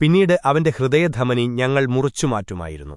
പിന്നീട് അവന്റെ ഹൃദയധമനി ഞങ്ങൾ മുറിച്ചുമാറ്റുമായിരുന്നു